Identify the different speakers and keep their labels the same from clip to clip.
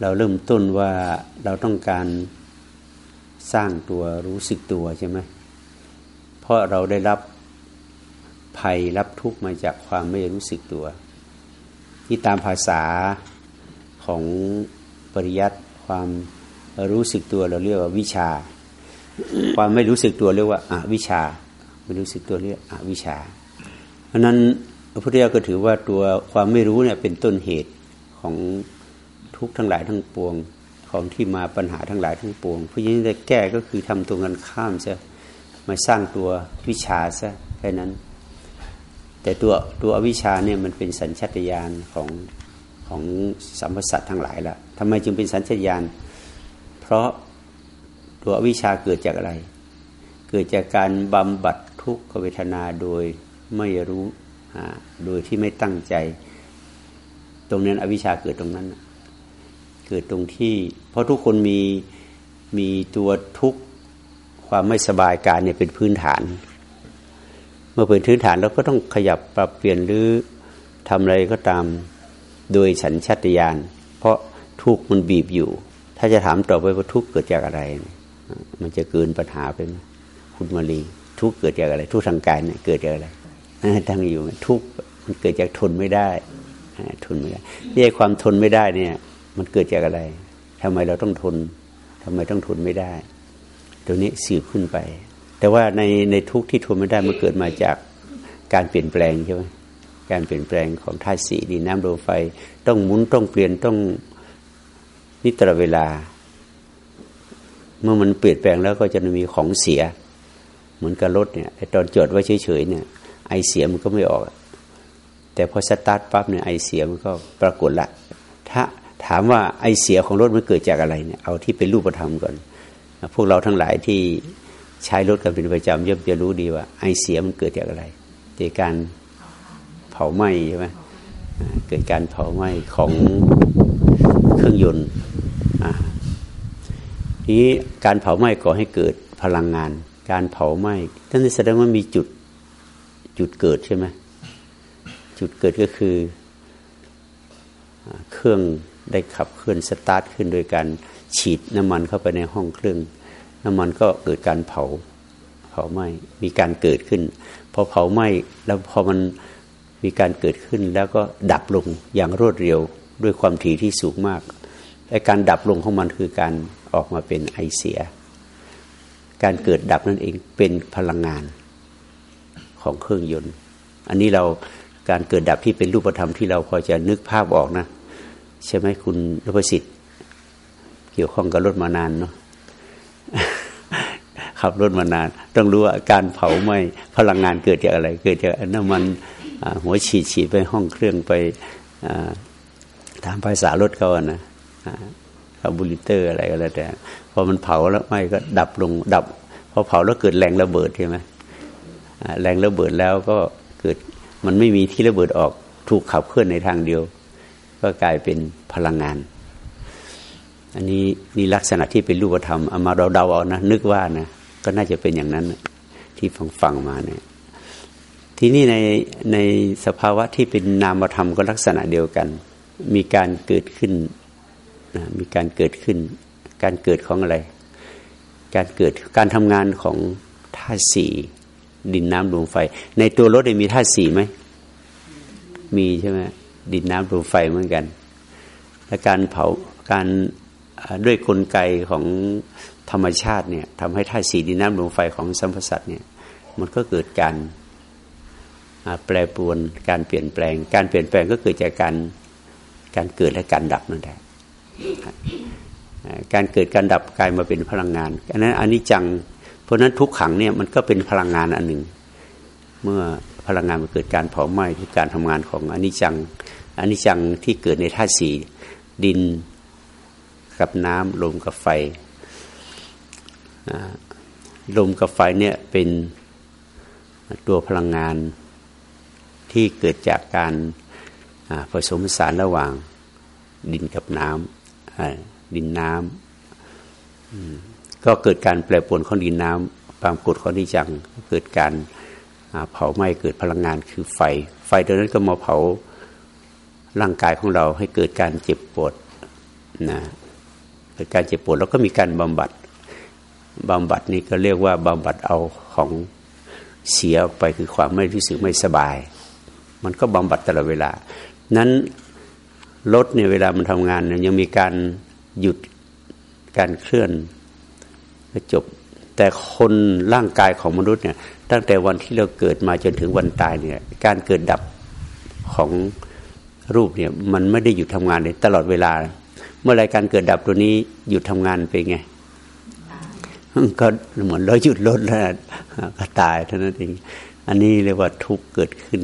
Speaker 1: เราเริ่มต้นว่าเราต้องการสร้างตัวรู้สึกตัวใช่ไหมเพราะเราได้รับภัยรับทุกข์มาจากความไม่รู้สึกตัว ที่ตามภาษาของปริยัติความรู้สึกตัวเราเรียกว่าวิชา ความไม่รู้สึกตัวเรียกว่าอาวิชา ไม่รู้สึกตัวเรียกอวิชา เพราะนั้นพระพุทธเจ้าก็ถือว่าตัวความไม่รู้เนี่ยเป็นต้นเหตุของ ทุกทั้งหลายทั้งปวงของที่มาปัญหาทั้งหลายทั้งปวง เพราะฉะนั้นจะแก้ก็คือทำตรงกันข้ามซะมาสร้างตัววิชาซะแค่นั้น แต่ตัวตัวอวิชาเนี่ยมันเป็นสัญชตาตญาณของของสัมพสัตทั้งหลายละทำไมจึงเป็นสัญชตาตญาณเพราะตัวอวิชาเกิดจากอะไร เกิดจากการบำบัดทุกขเวทนาโดยไม่รู้โดยที่ไม่ตั้งใจ ตรงนั้นอวิชาเกิดตรงนั้น เกิดตรงที่ เพราะทุกคนมีมีตัวทุกข์ความไม่สบายกายเนี่ยเป็นพื้นฐาน เมื่อเป็นพื้นฐานเราก็ต้องขยับปรับเปลี่ยนหรือทำอะไรก็ตามโดยสัญชาตญาณเพราะทุกข์มันบีบอยู่ ถ้าจะถามต่อไปว่าทุกข์เกิดจากอะไร มันจะเกินปัญหาไปไหมคุณมาลีทุกข์เกิดจากอะไร ทุกข์ทางกายเนี่ยเกิดจากอะไรทั้งอยู่ทุกข์มันเกิดจากทนไม่ได้ทนไม่ได้เนี่ความทนไม่ได้เนี่ย มันเกิดจากอะไรทำไมเราต้องทนทำไมต้องทนไม่ได้ ตัวนี้สืบขึ้นไป แต่ว่าในในทุกที่ทนไม่ได้มันเกิดมาจากการเปลี่ยนแปลงใช่ไหมการเปลี่ยนแปลงของธาตุสีดินน้ำลมไฟ ต้องหมุนต้องเปลี่ยนต้องนิตรเวลา เมื่อมันเปลี่ยนแปลงแล้วก็จะมีของเสีย เหมือนกับรถเนี่ยตอนจอดไว้เฉยๆเนี่ย ไอเสียมันก็ไม่ออก แต่พอสตาร์ทปั๊บเนี่ยไอเสียมันก็ปรากฏละ ถ้า ถามว่าไอเสียของรถมันเกิดจากอะไรเนี่ยเอาที่เป็นรูปธรรมก่อน พวกเราทั้งหลายที่ใช้รถกันเป็นประจำย่อมจะรู้ดีว่า ไอเสียมันเกิดจากอะไรเกิดการเผาไหม้ใช่ไหมเกิดการเผาไหม้ของเครื่องยนต์นี้การเผาไหม้ก่อให้เกิดพลังงาน การเผาไหม้ท่านแสดงว่ามีจุดจุดเกิดใช่ไหมจุดเกิดก็คือเครื่อง ได้ขับเคลื่อนสตาร์ทขึ้นโดยการฉีดน้ำมันเข้าไปในห้องเครื่อง น้ำมันก็เกิดการเผาเผาไหม้มีการเกิดขึ้นพอเผาไหม้แล้วพอมันมีการเกิดขึ้นแล้วก็ดับลงอย่างรวดเร็วด้วยความถี่ที่สูงมากไอการดับลงของมันคือการออกมาเป็นไอเสีย การเกิดดับนั่นเองเป็นพลังงานของเครื่องยนต์ อันนี้เราการเกิดดับที่เป็นรูปธรรมที่เราพอจะนึกภาพออกนะ ใช่ไหมคุณรพสิทธิ์ เกี่ยวข้องกับรถมานานเนาะขับรถมานาน ต้องรู้ว่าการเผาไหม้พลังงานเกิดจากอะไร เกิดจากน้ำมันหัวฉีดฉีดไปห้องเครื่องไปตามภาษารถเขาอะนะคาร์บูลิเตอร์อะไรก็แล้วแต่พอมันเผาแล้วไหม้ก็ดับลงดับพอเผาแล้วเกิดแรงระเบิดใช่ไหมแรงระเบิดแล้วก็เกิดมันไม่มีที่ระเบิดออกถูกขับเคลื่อนในทางเดียว ก็กลายเป็นพลังงาน อันนี้นี่ลักษณะที่เป็นรูปธรรมเอามาเดาๆเอานะนึกว่านะก็น่าจะเป็นอย่างนั้นที่ฟังฟังมาเนี่ยทีนี้ในในสภาวะที่เป็นนามธรรมก็ลักษณะเดียวกัน มีการเกิดขึ้นนะมีการเกิดขึ้น การเกิดของอะไร การเกิดการทำงานของธาตุสี่ดินน้ำลมไฟ ในตัวรถมีธาตุสี่ไหมมีใช่ไหม ดินน้ำลมไฟเหมือนกัน และการเผาการด้วยกลไกของธรรมชาติเนี่ยทำให้ธาตุสีดินน้ำลมไฟของสัมพสัตเนี่ยมันก็เกิดการแปรปรวนการเปลี่ยนแปลง การเปลี่ยนแปลงก็เกิดจากการการเกิดและการดับนั่นแหละการเกิดการดับกลายมาเป็นพลังงานอันนั้นอันนี้จัง เพราะนั้นทุกขังเนี่ยมันก็เป็นพลังงานอันหนึ่ง เมื่อพลังงานมันเกิดการเผาไหม้ที่การทำงานของอนิจจัง อันนิจจังที่เกิดในธาตุสี่ดินกับน้ำลมกับไฟลมกับไฟเนี่ยเป็นตัวพลังงานที่เกิดจากการผสมสารระหว่างดินกับน้ำดินน้ำก็เกิดการแปรปรวนของดินน้ำความกดของนิจังเกิดการเผาไหม้เกิดพลังงานคือไฟ ไฟตัวนั้นก็มาเผา ร่างกายของเราให้เกิดการเจ็บปวดนะเกิดการเจ็บปวดแล้วก็มีการบำบัดบำบัดนี่ก็เรียกว่าบำบัดเอาของเสียออกไปคือความไม่รู้สึกไม่สบาย มันก็บำบัดตลอดเวลา นั้นรถเนี่ยเวลามันทำงานเนี่ยยังมีการหยุดการเคลื่อนก็จบ แต่คนร่างกายของมนุษย์เนี่ยตั้งแต่วันที่เราเกิดมาจนถึงวันตายเนี่ยการเกิดดับของ รูปเนี่ยมันไม่ได้หยุดทำงานเลยตลอดเวลา เมื่อไรการเกิดดับตัวนี้หยุดทำงานไปไงก็เหมือนเราหยุดรถแล้วก็ตายเท่านั้นเองอันนี้เรียกว่าทุกเกิดขึ้น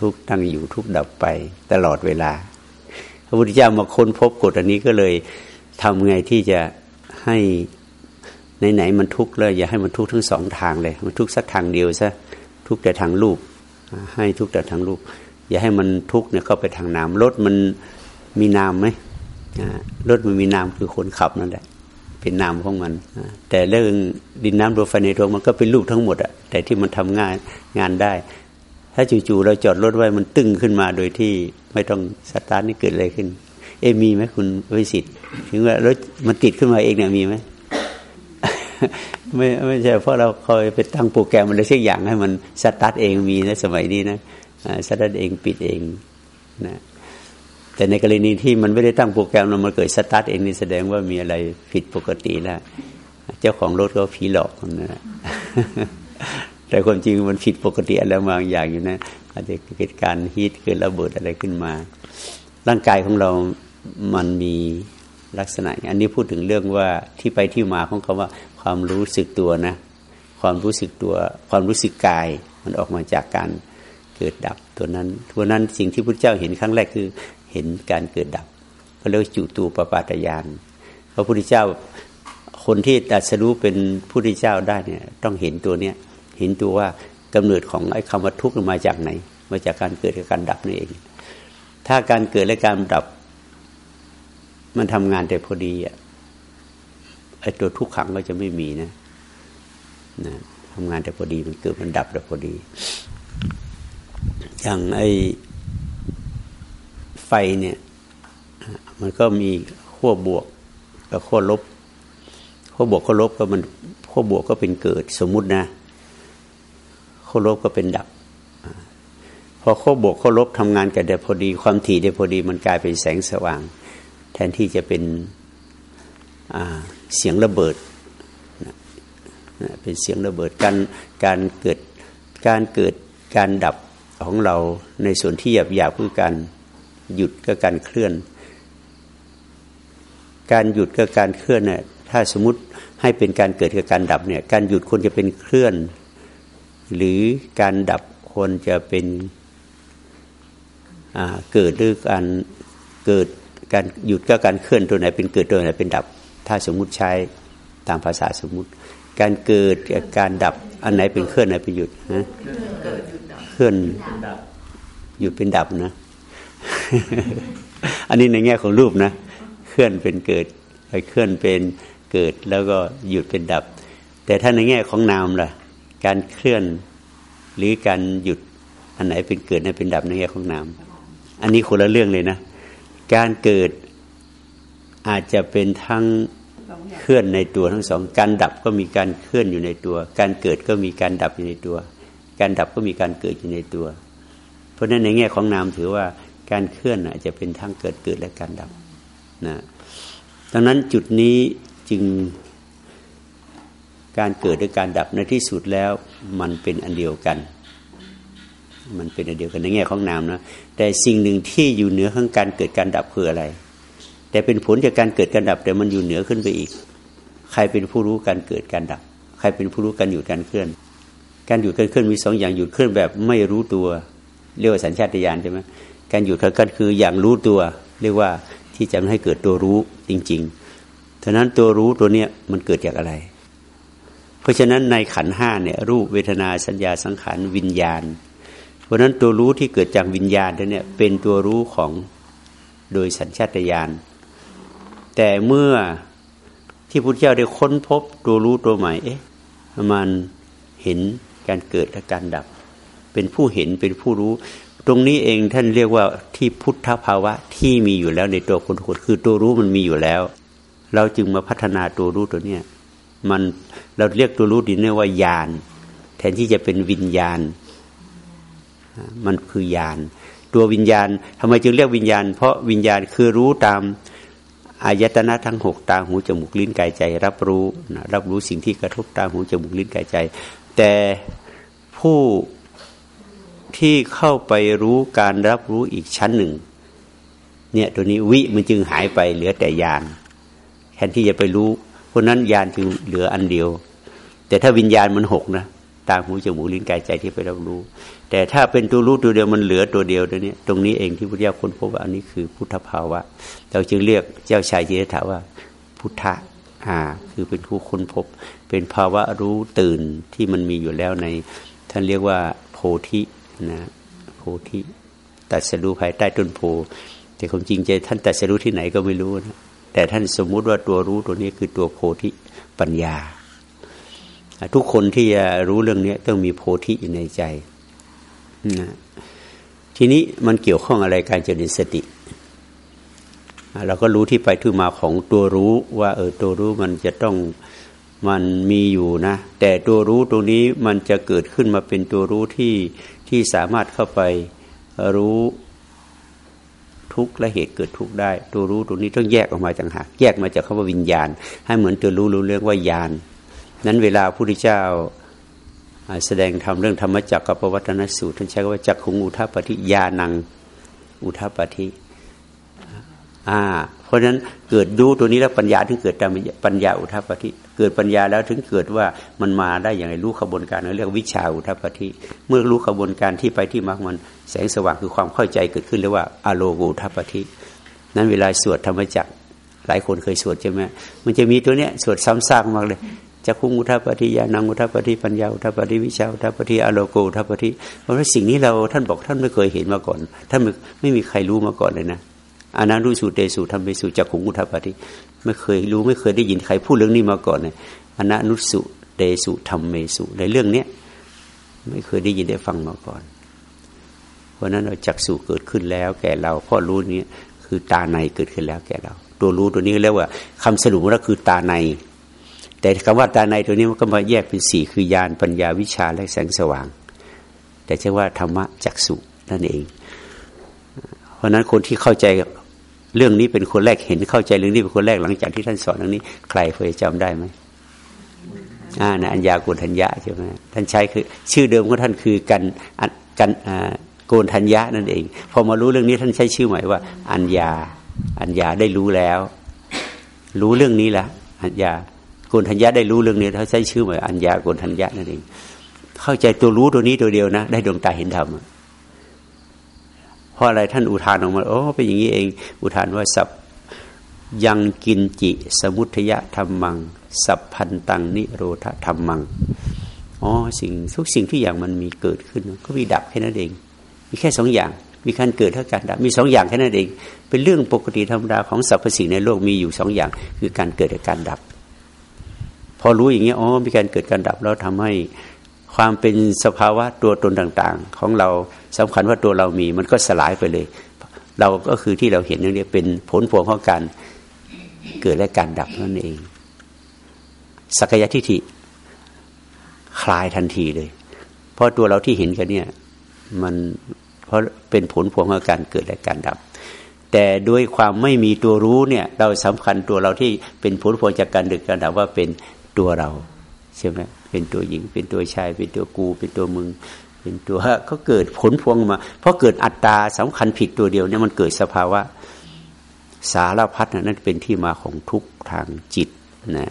Speaker 1: ทุกตั้งอยู่ทุกดับไปตลอดเวลา พระพุทธเจ้ามาค้นพบกฎอันนี้ก็เลยทำไงที่จะให้ไหนๆมันทุกข์เลย อย่าให้มันทุกข์ทั้งสองทางเลย มันทุกข์สักทางเดียวซะทุกข์แต่ทางรูป ให้ทุกข์แต่ทางรูป อย่าให้มันทุกเนี่ยเข้าไปทางนามรถมันมีนามไหมรถมันมีนามคือคนขับนั่นแหละเป็นนามของมัน แต่เรื่องดินน้ำลมไฟในดวงมันก็เป็นรูปทั้งหมดอะแต่ที่มันทำงานงานได้ ถ้าจู่ๆเราจอดรถไว้มันติดขึ้นมาโดยที่ไม่ต้องสตาร์ทนี่เกิดอะไรขึ้น เอ๊ะมีไหมคุณวิสิทธิ์ถึงว่ารถมันติดขึ้นมาเองเนี่ยมีไหมไม่ไม่ใช่เพราะเราคอยไปตั้งโปรแกรมอะไรสักอย่างให้มันสตาร์ทเองมีนะสมัยนี้นะ สตาร์ทเองปิดเองนะแต่ในกรณีที่มันไม่ได้ตั้งโปรแกรมมันเกิดสตาร์ทเองนี่แสดงว่ามีอะไรผิดปกติแล้วเจ้าของรถก็ผีหลอกนะแต่ความจริงมันผิดปกติอะไรบางอย่างอยู่นะ อาจจะเกิดการฮีทเกิดระเบิดอะไรขึ้นมา ร่างกายของเรามันมีลักษณะ อันนี้พูดถึงเรื่องว่าที่ไปที่มาของคาว่า ความรู้สึกตัวนะ ความรู้สึกตัว ความรู้สึกกายมันออกมาจากการ กิดดับตัวนั้นตัวนั้นสิ่งที่พระเจ้าเห็นครั้งแรกคือเห็นการเกิดดับก็เรียกจุตูปปาตยานพระพุทธเจ้าคนที่ตัดสรู้เป็นผู้ที่เจ้าได้เนี่ยต้องเห็นตัวเนี้ยเห็นตัวว่ากำเนิดของไอ้คำว่าทุกข์มาจากไหน มาจากการเกิดกับการดับนี่เอง ถ้าการเกิดและการดับ มันทำงานแต่พอดีอะไอ้ตัวทุกขังก็จะไม่มีนะนะทำงานแต่พอดีมันเกิดมันดับแต่พอดี อย่างไอไฟเนี่ย มันก็มีขั้วบวกกับขั้วลบขั้วบวกขั้วลบก็มันขั้วบวกก็เป็นเกิด สมมุตินะขั้วลบก็เป็นดับ พอขั้วบวกขั้วลบทำงานกันได้พอดี ความถี่ได้พอดี มันกลายเป็นแสงสว่าง แทนที่จะเป็นเสียงระเบิดเป็นเสียงระเบิดการการเกิดการเกิดการดับ ของเราในส่วนที่หยาบหยาบคือการหยุดกับการเคลื่อน การหยุดกับการเคลื่อนเนี่ยถ้าสมมติให้เป็นการเกิดกับการดับเนี่ยการหยุดควรจะเป็นเคลื่อน หรือการดับควรจะเป็นเกิดหรือการเกิดการหยุดกับการเคลื่อนตัวไหนเป็นเกิดตัวไหนเป็นดับ ถ้าสมมุติใช้ตามภาษาสมมุติ การเกิดกับการดับอันไหนเป็นเคลื่อนไหนเป็นหยุดนะ เคลื่อนหยุดเป็นดับนะ อันนี้ในแง่ของรูปนะ เคลื่อนเป็นเกิดไปเคลื่อนเป็นเกิดแล้วก็หยุดเป็นดับ แต่ถ้าในแง่ของนามล่ะ การเคลื่อนหรือการหยุดอันไหนเป็นเกิดอันเป็นดับในแง่ของนาม อันนี้คนละเรื่องเลยนะ การเกิดอาจจะเป็นทั้งเคลื่อนในตัวทั้งสอง การดับก็มีการเคลื่อนอยู่ในตัว การเกิดก็มีการดับอยู่ในตัว การดับก็มีการเกิดอยู่ในตัว เพราะฉะนั้นในแง่ของนามถือว่าการเคลื่อนอาจจะเป็นทั้งเกิดเกิดและการดับนะดังนั้นจุดนี้จึงการเกิดและการดับในที่สุดแล้วมันเป็นอันเดียวกัน มันเป็นอันเดียวกันในแง่ของนามนะแต่สิ่งหนึ่งที่อยู่เหนือข้างการเกิดการดับคืออะไร แต่เป็นผลจากการเกิดการดับ แต่มันอยู่เหนือขึ้นไปอีก ใครเป็นผู้รู้การเกิดการดับ ใครเป็นผู้รู้การหยุดการเคลื่อน การหยุดการเคลื่อนมีสองอย่างหยุดเคลื่อนแบบไม่รู้ตัว เรียกว่าสัญชาตญาณใช่ไหมการหยุดกันคืออย่างรู้ตัว เรียกว่าที่จะให้เกิดตัวรู้จริงๆฉะนั้นตัวรู้ตัวเนี้ยมันเกิดจากอะไร เพราะฉะนั้นในขันห้าเนี่ยรูปเวทนาสัญญาสังขารวิญญาณ เพราะนั้นตัวรู้ที่เกิดจากวิญญาณเนี่ยเป็นตัวรู้ของโดยสัญชาตญาณแต่เมื่อที่พุทธเจ้าได้ค้นพบตัวรู้ตัวใหม่เอ๊ะมันเห็น การเกิดและการดับ เป็นผู้เห็นเป็นผู้รู้ ตรงนี้เองท่านเรียกว่าที่พุทธภาวะที่มีอยู่แล้วในตัวคนคนคือตัวรู้มันมีอยู่แล้ว เราจึงมาพัฒนาตัวรู้ตัวเนี้ยมันเราเรียกตัวรู้ดีเนี่ยว่าญาณแทนที่จะเป็นวิญญาณ มันคือญาณตัววิญญาณทำไมจึงเรียกวิญญาณ เพราะวิญญาณคือรู้ตามอายตนะทั้งหกตาหูจมูกลิ้นกายใจ รับรู้นะรับรู้สิ่งที่กระทบตาหูจมูกลิ้นกายใจ แต่ผู้ที่เข้าไปรู้การรับรู้อีกชั้นหนึ่ง เนี่ยตัวนี้วิมันจึงหายไปเหลือแต่ญาณแทนที่จะไปรู้ เพราะนั้นญาณจึงเหลืออันเดียว แต่ถ้าวิญญาณมันหกนะตาหูจมูกลิ้นกายใจที่ไปรับรู้ แต่ถ้าเป็นตัวรู้ตัวเดียวมันเหลือตัวเดียวตัวนี้ตรงนี้เองที่พุทธเจ้าค้นพบว่าอันนี้คือพุทธภาวะ เราจึงเรียกเจ้าชายจิตถาว่า พุทธะ อ่า คือเป็นผู้ค้นพบ เป็นภาวะรู้ตื่นที่มันมีอยู่แล้วใน ท่านเรียกว่า โพธินะโพธิตัดสรู้ภายใต้ต้นโพแต่ความจริงใจท่านตัดสรู้ที่ไหนก็ไม่รู้นะแต่ท่านสมมุติว่าตัวรู้ตัวนี้คือตัวโพธิปัญญา ทุกคนที่จะรู้เรื่องนี้ต้องมีโพธิอยู่ในใจนะทีนี้มันเกี่ยวข้องอะไรการเจริญสติ เราก็รู้ที่ไปที่มาของตัวรู้ว่า เออตัวรู้มันจะต้องมันมีอยู่นะ แต่ตัวรู้ตรงนี้มันจะเกิดขึ้นมาเป็นตัวรู้ที่ที่สามารถเข้าไปรู้ทุกข์และเหตุเกิดทุกข์ได้ ตัวรู้ตรงนี้ต้องแยกออกมาจังหากแยกมาจากคำว่าวิญญาณ ให้เหมือนตัวรู้รู้เรื่องว่าญาณนั้นเวลาพระพุทธเจ้าแสดงธรรมเรื่องธรรมจักรกับปวัตนสูตรท่านใช้ว่าจักขุงอุทัปฏิญาณังอุทัปฏิ อ่า เพราะฉะนั้นเกิดดูตัวนี้แล้วปัญญาถึงเกิดตามปัญญาอุทัปฏิเกิดปัญญาแล้วถึงเกิดว่ามันมาได้อย่างไรรู้ขบวนการเรียกวิชาอุทัปฏิเมื่อรู้ขบวนการที่ไปที่มรรคมันแสงสว่างคือความเข้าใจเกิดขึ้นเรียกว่าอโลกุทัปฏินั้นเวลาสวดธรรมจักรหลายคนเคยสวดใช่ไหมมันจะมีตัวเนี้ยสวดซ้ำซากมากเลยจะคุงอุทัปฏิญาณังอุทัปฏิปัญญาอุทัปฏิวิชาอุทัปฏิอโลโกอุทัปฏิเพราะว่าสิ่งนี้เราท่านบอกท่านไม่เคยเห็นมาก่อน ท่านไม่มีใครรู้มาก่อนเลยนะ อานารู้สูเตสูทำไปสู่จักขุงอุทัปฏิไม่เคยรู้ไม่เคยได้ยินใครพูดเรื่องนี้มาก่อนเลยอนานุสุเตสุธรรมเมสุในเรื่องเนี้ยไม่เคยได้ยินได้ฟังมาก่อน เพราะนั้นเราจักสุเกิดขึ้นแล้ว แก่เราเพราะรู้นี้คือตาในเกิดขึ้นแล้วแก่เรา ตัวรู้ตัวนี้เรียกว่าคำสรุปว่าคือตาใน แต่คำว่าตาในตัวนี้มันก็มาแยกเป็นสี่คือญาณปัญญาวิชาและแสงสว่าง แต่ใช่ว่าธรรมะจักสุนั่นเอง เพราะนั้นคนที่เข้าใจ เรื่องนี้เป็นคนแรกเห็นเข้าใจเรื่องนี้เป็นคนแรกหลังจากที่ท่านสอนเรื่องนี้ ใครเคยจำได้ไหมอ่านะอัญญาโกนทัญญาใช่ไหมท่านใช้คือ ชื่อเดิมของท่านคือกันกันโกนทัญญานั่นเอง พอมารู้เรื่องนี้ท่านใช้ชื่อใหม่ว่า อัญญา อัญญาได้รู้แล้ว รู้เรื่องนี้ละอัญญาโกนทัญญาได้รู้เรื่องนี้เขาใช้ชื่อใหม่อัญญาโกนทัญญานั่นเอง เข้าใจตัวรู้ตัวนี้ตัวเดียวนะ ได้ดวงตาเห็นธรรม ราะอะไรท่านอุทานออกมาโอ้เป็นอย่างนี้เอง อุทานว่าสับยังกินจิ สมุทยะธรรมัง สัพพันตังนิโรธธรรมังอ๋อสิ่งทุกสิ่งทุกอย่างมันมีเกิดขึ้น ก็มีดับแค่นั้นเอง มีแค่สองอย่าง มีการเกิดเท่าการดับมีสองอย่างแค่นั้นเอง เป็นเรื่องปกติธรรมดาของสรรพสิ่งในโลกมีอยู่สองอย่าง คือการเกิดและการดับ พอรู้อย่างนี้อ๋อมีการเกิดการดับแล้วทำให้ ความเป็นสภาวะตัวตนต่างๆ ของเราสำคัญว่าตัวเรามีมันก็สลายไปเลย เราก็คือที่เราเห็นอย่างนี่เป็นผลพวงของการเกิดและการดับนั่นเอง สักยะทิฏฐิคลายทันทีเลย เพราะตัวเราที่เห็นกันเนี่ยมันเพราะเป็นผลพวงของการเกิดและการดับ แต่ด้วยความไม่มีตัวรู้เนี่ยเราสำคัญตัวเราที่เป็นผลพวงจากการเกิดการดับว่าเป็นตัวเราใช่ไหม เป็นตัวหญิง เป็นตัวชาย เป็นตัวกู เป็นตัวมึง เป็นตัวก็เกิดผลพวงมา เพราะเกิดอัตตาสำคัญผิดตัวเดียวเนี่ยมันเกิดสภาวะสารพัดนั่นเป็นที่มาของทุกทางจิตนะ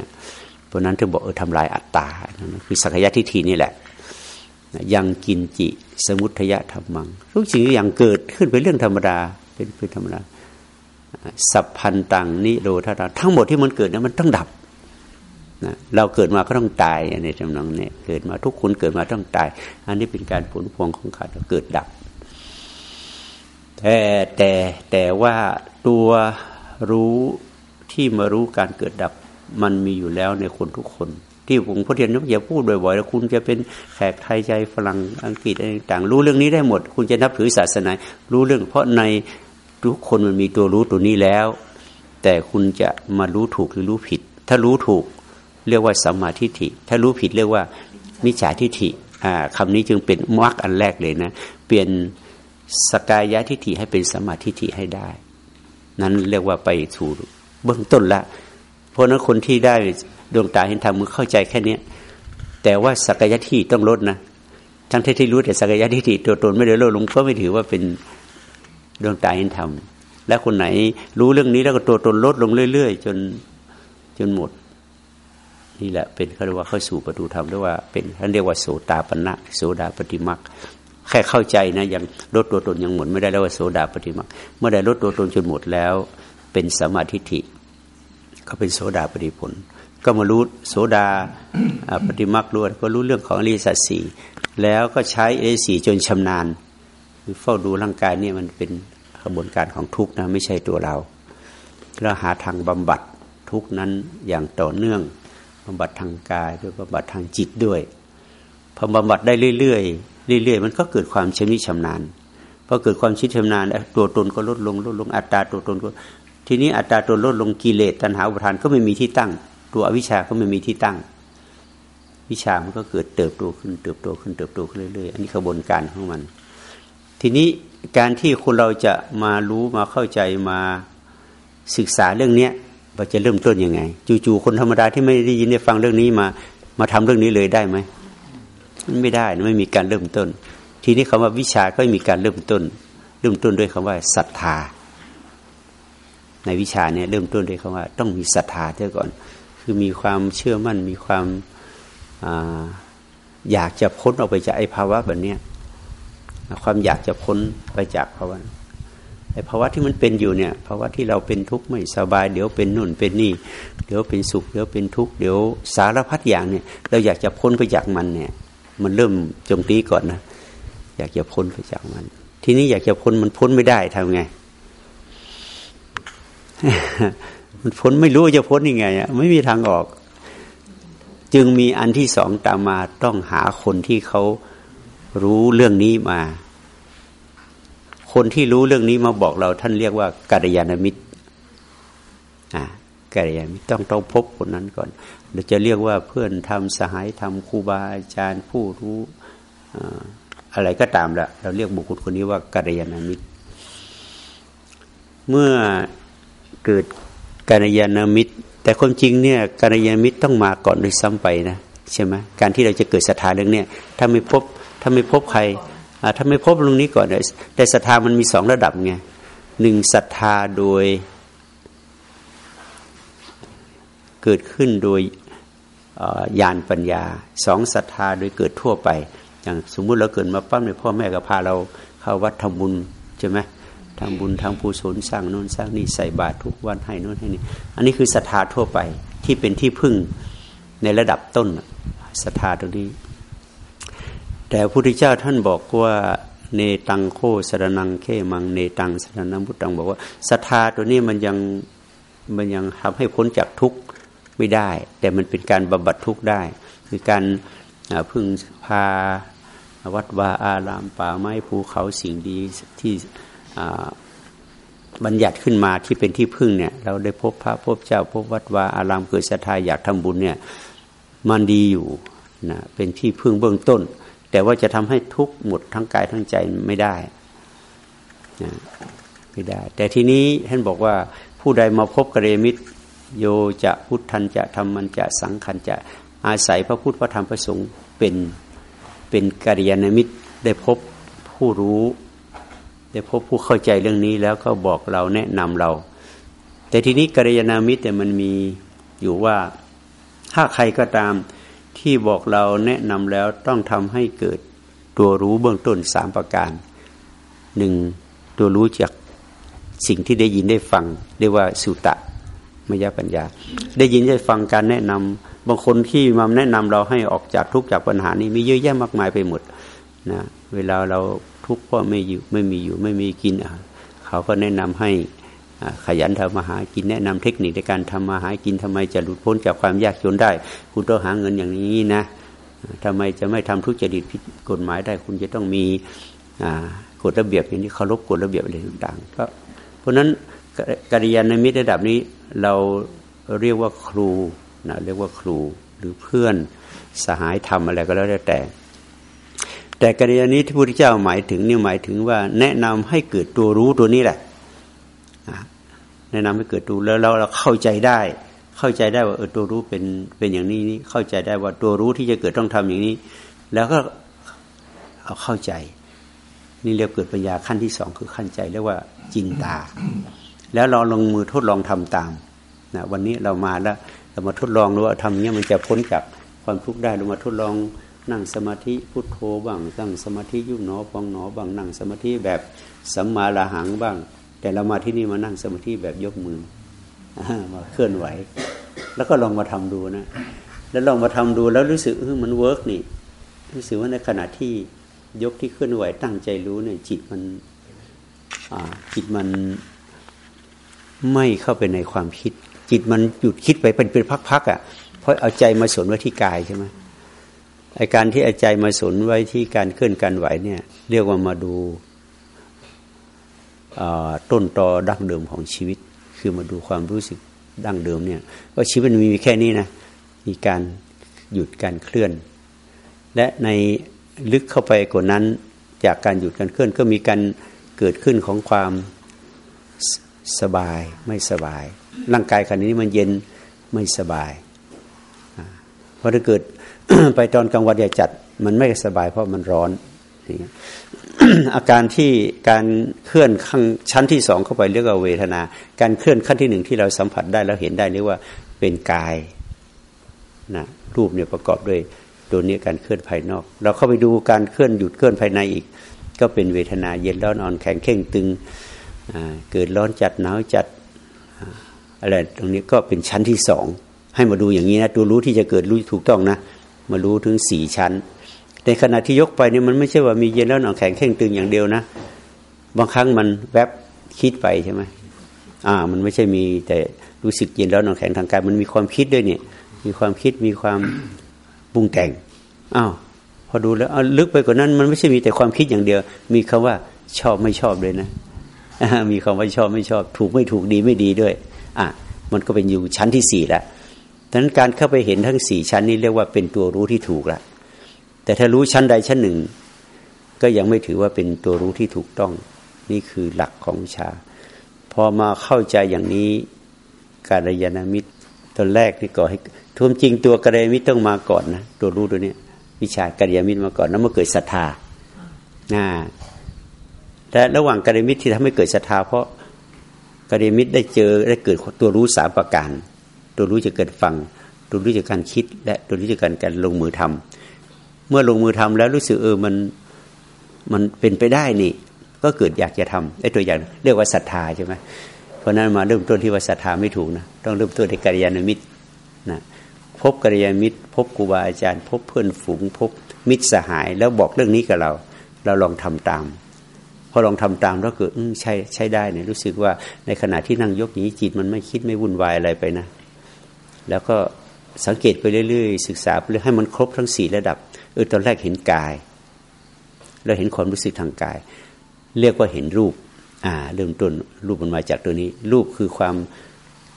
Speaker 1: เพราะนั้นถึงบอกเออทำลายอัตตาคือสักยะทิฏฐินี่แหละยังกินจิสมุทยธรรมัง ทุกสิ่งอย่างเกิดขึ้นเป็นเรื่องธรรมดาเป็นเป็นธรรมดาสัพพันตังนิโรธาทั้งหมดที่มันเกิดเนี่ยมันต้องดับ นะเราเกิดมาก็ต้องตายในจำนองนี้เกิดมาทุกคนเกิดมาต้องตาย อันนี้เป็นการผลพวงของขาดเกิดดับ แต่แต่แต่ว่าตัวรู้ที่มารู้การเกิดดับมันมีอยู่แล้วในคนทุกคน ที่ผมพุทธเทียนอย่าพูดบ่อยๆแล้วคุณจะเป็นแขกไทยใจฝรั่งอังกฤษอะไรต่างรู้เรื่องนี้ได้หมด คุณจะนับถือศาสนา รู้เรื่อง เพราะในทุกคนมันมีตัวรู้ตัวนี้แล้ว แต่คุณจะมารู้ถูกหรือรู้ผิด ถ้ารู้ถูก เรียกว่าสัมมาทิฏฐิ ถ้ารู้ผิดเรียกว่ามิจฉาทิฏฐิคำนี้จึงเป็นมรรคอันแรกเลยนะ เปลี่ยนสกายะทิฏฐิให้เป็นสมาธิฏฐิให้ได้ นั้นเรียกว่าไปถูเบื้องต้นละ เพราะนั้นคนที่ได้ดวงตาเห็นธรรมมือเข้าใจแค่เนี้ยแต่ว่าสกายะทิฏฐิต้องลดนะทั้งที่ที่รู้แต่สกายะทิฏฐิตัวตนไม่ได้ลดลงก็ไม่ถือว่าเป็นดวงตาเห็นธรรมและคนไหนรู้เรื่องนี้แล้วก็ตัวตนลดลงเรื่อย ๆ จนจนหมด นี่แหละเป็นเขาเรียกว่าเข้าสู่ประตูธรรมเรียกว่าเป็นเขาเรียกว่าโสตาปณะโสดาปฏิมักแค่เข้าใจนะยังลดตัวตนยังหมดไม่ได้แล้วว่าโสดาปฏิมักเมื่อใดลดตัวตนจนหมดแล้ว เป็นสมาธิฐิก็เป็นโสดาปฏิผล ก็มารู้โสดาปฏิมักรู้ก็รู้เรื่องของอริสัตสีแล้วก็ใช้อริสีจนชำนาญคือเฝ้าดูร่างกายเนี่ยมันเป็นกระบวนการของทุกข์นะไม่ใช่ตัวเรา แล้วหาทางบำบัดทุกนั้นอย่างต่อเนื่อง บำบัดทางกายด้วยบำบัดทางจิตด้วยพอบำบัดได้เรื่อยๆเรื่อยๆ มันก็เกิดความชำนิชำนาญพอเกิดความชิดชำนาญตัวตนก็ลดลงลดลงอัตราตัวตนก็ทีนี้อัตราตัวลดลงกิเลสตัณหาอุปทานก็ไม่มีที่ตั้ง ตัวอวิชชาก็ไม่มีที่ตั้ง วิชามันก็เกิดเติบโตขึ้นเติบโตขึ้นเติบโตขึ้นเรื่อยๆอันนี้กระบวนการของมัน ทีนี้การที่คนเราจะมารู้มาเข้าใจมาศึกษาเรื่องเนี้ย เราจะเริ่มต้นยังไง จู่ๆคนธรรมดาที่ไม่ได้ยินได้ฟังเรื่องนี้มา มาทำเรื่องนี้เลยได้ไหมไม่ได้ไม่มีการเริ่มต้น ทีนี้คำว่าวิชาก็มีการเริ่มต้น เริ่มต้นด้วยคำว่าศรัทธา ในวิชาเนี่ยเริ่มต้นด้วยคำว่า ต้องมีศรัทธาเท่าก่อน คือมีความเชื่อมั่นมีความออยากจะพ้นออกไปจากไอ้ภาวะแบบเนี้ยความอยากจะพ้นไปจากภาวะ ไอ้ภาวะที่มันเป็นอยู่เนี่ยภาวะที่เราเป็นทุกข์ไม่สบาย เดี๋ยวเป็นนุ่นเป็นนี่ เดี๋ยวเป็นสุข เดี๋ยวเป็นทุกข์เดี๋ยวสารพัดอย่างเนี่ย เราอยากจะพ้นไปจากมันเนี่ย มันเริ่มจงตีก่อนนะอยากจะพ้นไปจากมัน ทีนี้อยากจะพ้นมันพ้นไม่ได้ทำไง มันพ้นไม่รู้จะพ้นยังไงอะไม่มีทางออก จึงมีอันที่สองตามมาต้องหาคนที่เขารู้เรื่องนี้มา คนที่รู้เรื่องนี้มาบอกเราท่านเรียกว่ากัลยาณมิตรอ่ากัลยาณมิตรต้องต้องพบคนนั้นก่อนเราจะเรียกว่าเพื่อนทำสหายทำครูบาอาจารย์ผู้รู้อะไรก็ตามละเราเรียกบุคคลคนนี้ว่ากัลยาณมิตร เมื่อเกิดกัลยาณมิตร แต่ความจริงเนี่ยกัลยาณมิตรต้องมาก่อนโดยซ้ำไปนะใช่ไหมการที่เราจะเกิดศรัทธาเรื่องนี้ถ้าไม่พบถ้าไม่พบใคร ถ้าไม่พบตรงนี้ก่อนแต่ศรัทธามันมีสองระดับไงหนึ่งศรัทธาโดย เกิดขึ้นโดยญาณปัญญาสองศรัทธาโดยเกิดทั่วไป อย่างสมมุติเราเกิดมาปั้มในพ่อแม่ก็พาเราเข้าวัดทำบุญใช่ไหมทำบุญทำผู้สนสร้างโน้นสร้างนี่ใส่บาตรทุกวันให้โน้นให้นี่อันนี้คือศรัทธาทั่วไปที่เป็นที่พึ่งในระดับต้นศรัทธาตรงนี้ แต่พระพุทธเจ้าท่านบอกว่าเนตังโคสรนังเขมังเนตังสรนังพุทธังบอกว่าศรัทธาตัวนี้มันยังมันยังทำให้พ้นจากทุกข์ไม่ได้ แต่มันเป็นการบำบัดทุกข์ได้ คือการพึ่งพาวัดวาอารามป่าไม้ภูเขาสิ่งดีที่บัญญัติขึ้นมาที่เป็นที่พึ่งเนี่ย เราได้พบพระพบเจ้าพบวัดวาอารามเกิดศรัทธาอยากทำบุญเนี่ยมันดีอยู่นะเป็นที่พึ่งเบื้องต้น แต่ว่าจะทำให้ทุกข์หมดทั้งกายทั้งใจไม่ได้ไม่ได้ แต่ทีนี้ท่านบอกว่าผู้ใดมาพบกเรมิตร โยจะพุทธันจะธรรมันจะสังขันจะอาศัยพระพุทธพระธรรมพระสงฆ์เป็นเป็นกิริยานมิตรได้พบผู้รู้ได้พบผู้เข้าใจเรื่องนี้แล้วก็บอกเราแนะนำเรา แต่ทีนี้กิริยานามิตรแต่มันมีอยู่ว่าถ้าใครก็ตาม ที่บอกเราแนะนำแล้วต้องทำให้เกิดตัวรู้เบื้องต้นสามประการหนึ่งตัวรู้จากสิ่งที่ได้ยินได้ฟัง เรียกว่าสุตะมยปัญญา ได้ยินได้ฟังการแนะนำบางคนที่มาแนะนำเราให้ออกจากทุกข์จากปัญหานี้มีเยอะแยะมากมายไปหมดนะเวลาเราทุกข์เพราะไม่อยู่ไม่มีอยู่ไม่มีกินอะเขาก็แนะนำให้ ขยันทำมาหากินแนะนำเทคนิคในการทำมาหากินทำไมจะหลุดพ้นจากความยากจนได้ คุณต้องหาเงินอย่างนี้นะทำไมจะไม่ทำทุจริตผิดกฎหมายได้ คุณจะต้องมีกฎระเบียบอย่างนี้เคารพกฎระเบียบอะไรต่างๆก็เพราะฉะนั้นกิริยาในมิตรระดับนี้เราเรียกว่าครูนะเรียกว่าครูหรือเพื่อนสหายธรรมอะไรก็แล้วแต่ แต่กริยานี้ที่พระพุทธเจ้าหมายถึงนี่หมายถึงว่าแนะนำให้เกิดตัวรู้ตัวนี้แหละ แนะนำให้เกิดตัวแล้วเราเราเข้าใจได้ เข้าใจได้ว่าเออตัวรู้เป็นเป็นอย่างนี้นี่เข้าใจได้ว่าตัวรู้ที่จะเกิดต้องทำอย่างนี้ แล้วก็เอาเข้าใจ นี่เรียกเกิดปัญญาขั้นที่สองคือขั้นใจเรียกว่าจินตา แล้วเราลงมือทดลองทำตามนะวันนี้เรามาแล้วเรามาทดลองดูว่าทำเนี้ยมันจะพ้นจากความทุกข์ได้เรามาทดลองนั่งสมาธิพุทโธบ้างนั่งสมาธิยุบหนอปองหนอบ้างนั่งสมาธิแบบสัมมาลาหังบ้าง แต่เรามาที่นี่มานั่งสมาธิแบบยกมือมาเคลื่อนไหว แล้วก็ลองมาทำดูนะ แล้วลองมาทำดูแล้วรู้สึกเออมัน work นี่ รู้สึกว่าในขณะที่ยกที่เคลื่อนไหวตั้งใจรู้เนี่ยจิตมันจิตมันไม่เข้าไปในความคิด จิตมันหยุดคิดไปเป็นเป็นพักๆอะ เพราะเอาใจมาสนไว้ที่กายใช่ไหมไอการที่เอาใจมาสนไว้ที่การเคลื่อนการไหวเนี่ย เรียกว่ามาดู ต้นตอดั้งเดิมของชีวิต คือมาดูความรู้สึกดั้งเดิมเนี่ยว่าชีวิตมันมีแค่นี้นะมีการหยุดการเคลื่อน และในลึกเข้าไปกว่านั้น จากการหยุดการเคลื่อนก็มีการเกิดขึ้นของความสบายไม่สบาย ร่างกายขณะนี้มันเย็นไม่สบายเพอถ้าเกิดไปตอนกลางวันอย่าจัดมันไม่สบายเพราะมันร้อน อาการที่การเคลื่อนขั้นชั้นที่สองเข้าไปเรียกว่าเวทนา การเคลื่อนขั้นที่หนึ่งที่เราสัมผัสได้แล้วเห็นได้เรียกว่าเป็นกายนะรูปเนี่ยประกอบด้วยตัวนี้การเคลื่อนภายนอก เราเข้าไปดูการเคลื่อนหยุดเคลื่อนภายในอีก ก็เป็นเวทนาเย็นร้อนอ่อนแข็งเข่งตึงเกิดร้อนจัดหนาวจัดอะไรตรงนี้ก็เป็นชั้นที่สองให้มาดูอย่างนี้นะตัวรู้ที่จะเกิดรู้ถูกต้องนะ มารู้ถึงสี่ชั้น ในขณะที่ยกไปเนี่ยมันไม่ใช่ว่ามีเย็นแล้วหนองแข็งเข่งตึงอย่างเดียวนะ บางครั้งมันแวบคิดไปใช่ไหมอ่า มันไม่ใช่มีแต่รู้สึกเย็นแล้วหนองแข็งทางกายมันมีความคิดด้วยเนี่ย มีความคิดมีความปรุงแต่งอ้าวพอดูแล้วลึกไปกว่านั้น มันไม่ใช่มีแต่ความคิดอย่างเดียว มีคำว่าชอบไม่ชอบเลยนะมีคำว่าชอบไม่ชอบ ถูกไม่ถูกดีไม่ดีด้วย อะ มันก็เป็นอยู่ชั้นที่สี่แล้วดังนั้นการเข้าไปเห็นทั้งสี่ชั้นนี้เรียกว่าเป็นตัวรู้ที่ถูกละ แต่ถ้ารู้ชั้นใดชั้นหนึ่ง ก็ยังไม่ถือว่าเป็นตัวรู้ที่ถูกต้อง นี่คือหลักของวิชา พอมาเข้าใจอย่างนี้การยานามิตรตอนแรกนี่ก่อให้ทุ่มจริงตัวกระยามิตรต้องมาก่อนนะตัวรู้ตัวนี้วิชาการยามิตรมาก่อนแล้วมาเกิดศรัทธานะและระหว่างกระยามิตรที่ทำให้เกิดศรัทธาเพราะกระยามิตรได้เจอได้เกิดตัวรู้สามประการ ตัวรู้จากการฟัง ตัวรู้จากการคิด และตัวรู้จากการการลงมือทำ เมื่อลงมือทำแล้วรู้สึกเออมันมันเป็นไปได้นี่ ก็เกิดอยากจะทำไอ้ตัวอย่างเรียกว่าศรัทธาใช่ไหมเพราะนั้นมาเริ่มต้นที่ว่าศรัทธาไม่ถูกนะต้องเริ่มต้นในกัลยาณมิตรนะพบกัลยาณมิตร พบครูบาอาจารย์ พบเพื่อนฝูง พบมิตรสหาย แล้วบอกเรื่องนี้กับเรา เราลองทำตามพอลองทำตามแล้วเกิดใช่ใช่ได้เนี่ยรู้สึกว่าในขณะที่นั่งยกนี้จิตมันไม่คิดไม่วุ่นวายอะไรไปนะ แล้วก็สังเกตไปเรื่อยๆ ศึกษาไปเรื่อยให้มันครบทั้งสี่ระดับ เออตอนแรกเห็นกายเราเห็นความรู้สึกทางกาย เรียกว่าเห็นรูป อ่า เริ่มต้นรูปมันมาจากตัวนี้ รูปคือความ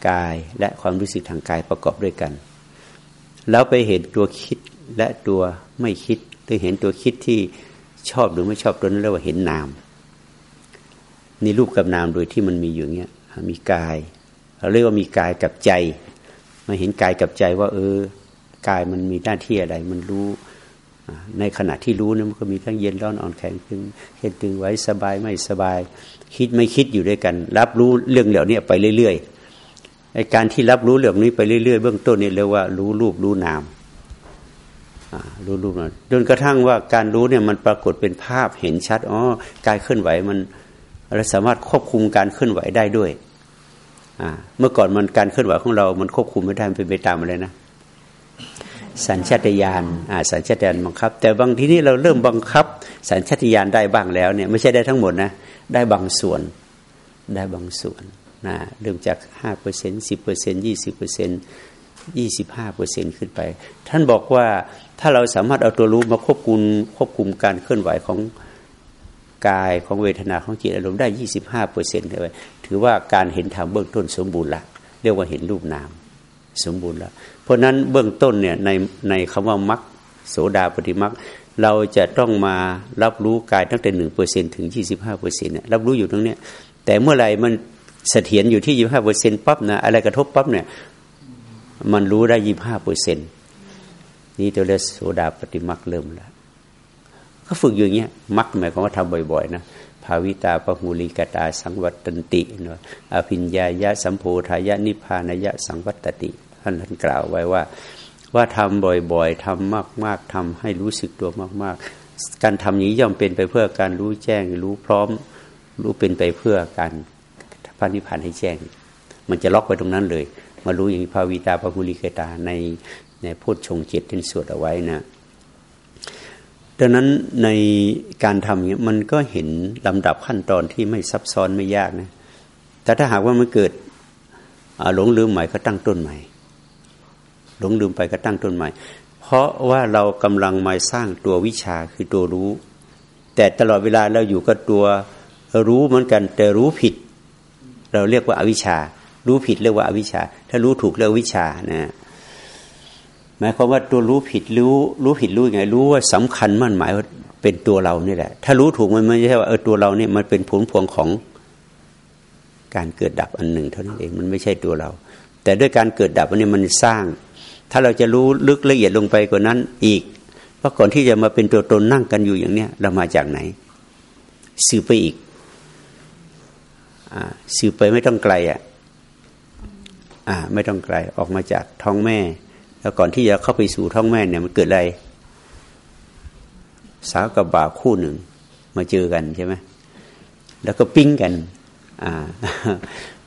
Speaker 1: กายและความรู้สึกทางกายประกอบด้วยกัน แล้วไปเห็นตัวคิดและตัวไม่คิดไปเห็นตัวคิดที่ชอบหรือไม่ชอบตัวนั้นเรียกว่าเห็นนามนี่รูปกับนามโดยที่มันมีอยู่เงี้ยมีกายเราเรียกว่ามีกายกับใจมาเห็นกายกับใจว่า เออกายมันมีหน้าที่อะไร มันรู้ ในขณะที่รู้เนี่ยมันก็มีทั้งเย็นร้อนอ่อนแข็งตึงเห็นตึงไว้สบายไม่สบาย คิดไม่คิดอยู่ด้วยกัน รับรู้เรื่องเหล่านี้ไปเรื่อยๆในการที่รับรู้เรื่องนี้ไปเรื่อยๆเบื้องต้นนี่เรียกว่ารู้รูปรู้นามรู้รูปนะจนกระทั่งว่าการรู้เนี่ยมันปรากฏเป็นภาพเห็นชัดอ๋อกายเคลื่อนไหวมันเราสามารถควบคุมการเคลื่อนไหวได้ด้วยเมื่อก่อนมันการเคลื่อนไหวของเรา มันควบคุมไม่ได้เป็นไปตามอะไรนะ สัญชาตญาณอ่าสัญชาตญาณบังคับ แต่บางทีนี้เราเริ่มบังคับ สัญชาตญาณได้บ้างแล้วเนี่ยไม่ใช่ได้ทั้งหมดนะได้บางส่วนได้บางส่วนนะเริ่มจากห้าเปอร์เซ็นสิบเปอร์เซ็นยี่สิบเปอร์เซ็นยี่สิบห้าเปอร์เซ็นขึ้นไป ท่านบอกว่าถ้าเราสามารถเอาตัวรู้มาควบคุมควบคุมการเคลื่อนไหวของกายของเวทนาของจิตอารมณ์ได้ยี่สิบห้าเปอร์เซ็นต์เลยถือว่าการเห็นธรรมเบื้องต้นสมบูรณ์ละเรียกว่าเห็นรูปนาม สมบูรณ์แล้ว เพราะนั้นเบื้องต้นเนี่ยในในคำว่ามัคโสดาปฏิมัคเราจะต้องมารับรู้กายตั้งแต่หนึ่งเปอร์เซ็นถึงยี่สิบห้าเปอร์เซ็นต์รับรู้อยู่ตรงเนี้ยแต่เมื่อไรมันเสถียรอยู่ที่ยี่ห้าเปอร์เซ็นปั๊บนะอะไรกระทบปั๊บเนี่ยมันรู้ได้ยี่ห้าเปอร์เซ็นนี่ตัวเรียกโสดาปฏิมักเริ่มแล้ว ก็ฝึกอย่างเงี้ยมักหมายความว่าทำบ่อย ๆ นะ ภาวิตาปหูลิกตาสังวัตติเนาะอภิญญายะสัมโพธายะนิพานายะสังวัตติท่านท่านกล่าวไว้ว่า ว่าทำบ่อยๆทำมากๆทำให้รู้สึกตัวมากๆ การทำนี้ย่อมเป็นไปเพื่อการรู้แจ้ง รู้พร้อม รู้เป็นไปเพื่อการพระนิพพานให้แจ้ง มันจะล็อกไปตรงนั้นเลย มารู้อย่างภาวิตาปหุลิกตาในในพูดชงเจิตที่สวดเอาไว้นะ ดังนั้นในการทำเนี้ยมันก็เห็นลำดับขั้นตอนที่ไม่ซับซ้อนไม่ยากนะ แต่ถ้าหากว่ามันเกิดหลงลืมใหม่ก็ตั้งต้นใหม่ หลงลืมไปก็ตั้งต้นใหม่ เพราะว่าเรากำลังมาสร้างตัววิชาคือตัวรู้ แต่ตลอดเวลาเราอยู่กับตัวรู้เหมือนกัน แต่รู้ผิด เราเรียกว่าอาวิชชา รู้ผิดเรียกว่าอาวิชชา ถ้ารู้ถูกเรียกวิชานะ หมายความว่าตัวรู้ผิดรู้รู้ผิดรู้ยังไง รู้ว่าสำคัญมั่นหมายว่าเป็นตัวเรานี่แหละ ถ้ารู้ถูกมันไม่ใช่ว่าเออตัวเราเนี่ยมันเป็นผลพวงของการเกิดดับอันหนึ่งเท่านั้นเองมันไม่ใช่ตัวเรา แต่ด้วยการเกิดดับอันนี้มันสร้าง ถ้าเราจะรู้ลึกละเอียดลงไปกว่านั้นอีกเพราะก่อนที่จะมาเป็นตัวตนนั่งกันอยู่อย่างเนี้ยเรามาจากไหน สืบไปอีกสืบไปไม่ต้องไกลอะอ่า ไม่ต้องไกลออกมาจากท้องแม่ แล้วก่อนที่จะเข้าไปสู่ท้องแม่เนี่ยมันเกิดอะไร สาวกับบ่าวคู่หนึ่ง มาเจอกันใช่ไหมแล้วก็ปิ๊งกัน อ่า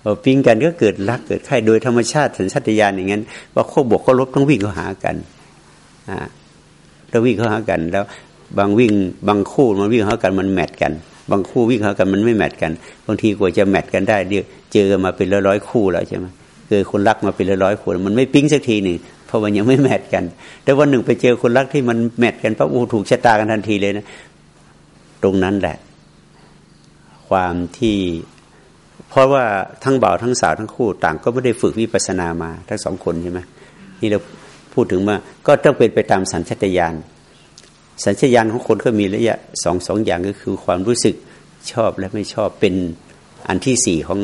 Speaker 1: พอปิ๊งกันก็เกิดรักเกิดใคร่โดยธรรมชาติสัญชาตญาณอย่างนั้นว่าขั้วบวกขั้วลบต้องวิ่งเข้าหากัน อ่าต้องวิ่งเข้าหากัน แล้ว บางวิ่งบางคู่มันวิ่งเข้ากันมัน match กัน บางคู่วิ่งเข้ากันมันไม่ match กัน บางทีกว่าจะแมทกันได้เดียวเจอมาเป็นร้อยๆคู่แล้วใช่ไหมเกิดคนรักมาเป็นร้อยๆคนมันไม่ปิ้งสักทีหนึ่ง เพราะมันยังไม่แมทกัน แต่วันหนึ่งไปเจอคนรักที่มันแมทกันปั๊บอู้ถูกชะตากันทันทีเลยนะ ตรงนั้นแหละ ความที่ เพราะว่าทั้งบ่าวทั้งสาวทั้งคู่ ต่างก็ไม่ได้ฝึกวิปัสนามา ทั้งสองคนใช่ไหมนี่เราพูดถึงว่าก็ต้องเป็นไปตามสัญชตาตญาณสัญชตาตญาณของคนก็มีระยะสองสองอย่างก็คือ ความรู้สึกชอบและไม่ชอบเป็นอันที่สี่ของ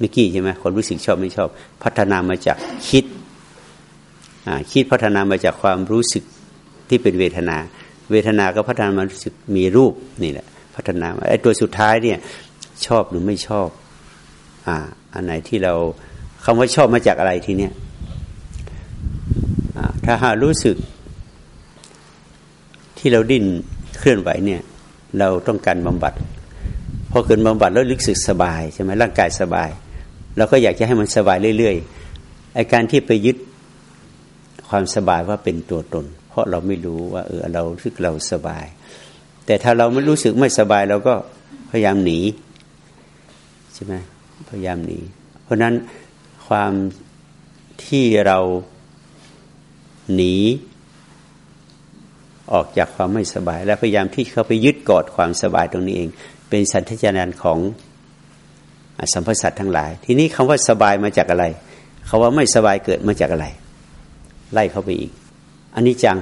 Speaker 1: มื่อกี้ใช่ไหมคนรู้สึกชอบไม่ชอบ พัฒนามาจากคิด คิดพัฒนามาจากความรู้สึกที่เป็นเวทนา เวทนาก็พัฒนามารู้สึกมีรูปนี่แหละ พัฒนาไอ้ตัวสุดท้ายเนี่ยชอบหรือไม่ชอบอ่าอันไหนที่เราคำว่าชอบมาจากอะไรทีเนี้ยถ้าหารู้สึกที่เราดิ้นเคลื่อนไหวเนี่ย เราต้องการบำบัดพอเกินบำบัดแล้วรู้สึกสบายใช่ไหมร่างกายสบายเราก็อยากจะให้มันสบายเรื่อยๆไอการที่ไปยึด ความสบายว่าเป็นตัวตน เพราะเราไม่รู้ว่าเออเราสึกเราสบาย แต่ถ้าเราไม่รู้สึกไม่สบายเราก็พยายามหนีใช่ไหมพยายามหนีเพราะนั้นความที่เราหนีออกจากความไม่สบาย และพยายามที่เขาไปยึดกอดความสบายตรงนี้เอง เป็นสันทจานานของสัมพสัตทั้งหลาย ทีนี้คำว่าสบายมาจากอะไรคาว่าไม่สบายเกิดมาจากอะไร ไล่เข้าไปอีกอันนี้จัง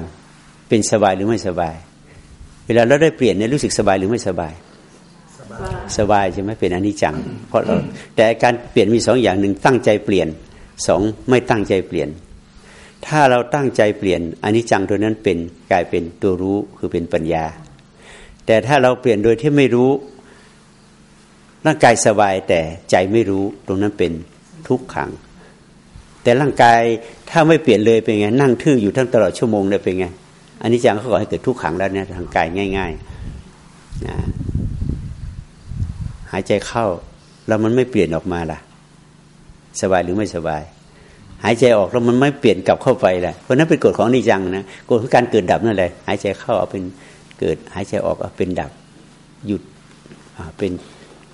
Speaker 1: เป็นสบายหรือไม่สบาย เวลาเราได้เปลี่ยนเนี่ยรู้สึกสบายหรือไม่สบาย สบายใช่ไหมเป็นอันนี้จัง เพราะเราแต่การเปลี่ยนมีสองอย่างหนึ่งตั้งใจเปลี่ยนสองไม่ตั้งใจเปลี่ยน ถ้าเราตั้งใจเปลี่ยนอันนี้จังตัวนั้นเป็นกลายเป็นตัวรู้คือเป็นปัญญา แต่ถ้าเราเปลี่ยนโดยที่ไม่รู้ร่างกายสบายแต่ใจไม่รู้ตรงนั้นเป็นทุกขัง แต่ร่างกาย ถ้าไม่เปลี่ยนเลยเป็นไงนั่งทื่ออยู่ทั้งตลอดชั่วโมงเลยเป็นไงอันนี้จังเขาบอกให้เกิดทุกขังแล้วเนี่ยทางกายง่ายๆนะหายใจเข้าแล้วมันไม่เปลี่ยนออกมาล่ะ สบายหรือไม่สบาย หายใจออกแล้วมันไม่เปลี่ยนกลับเข้าไปแหละเพราะนั้นเป็นกฎของนิจังนะกฎของการเกิดดับนั่นแหละหายใจเข้าเอาเป็นเกิดหายใจออกเอาเป็นดับหยุดเป็น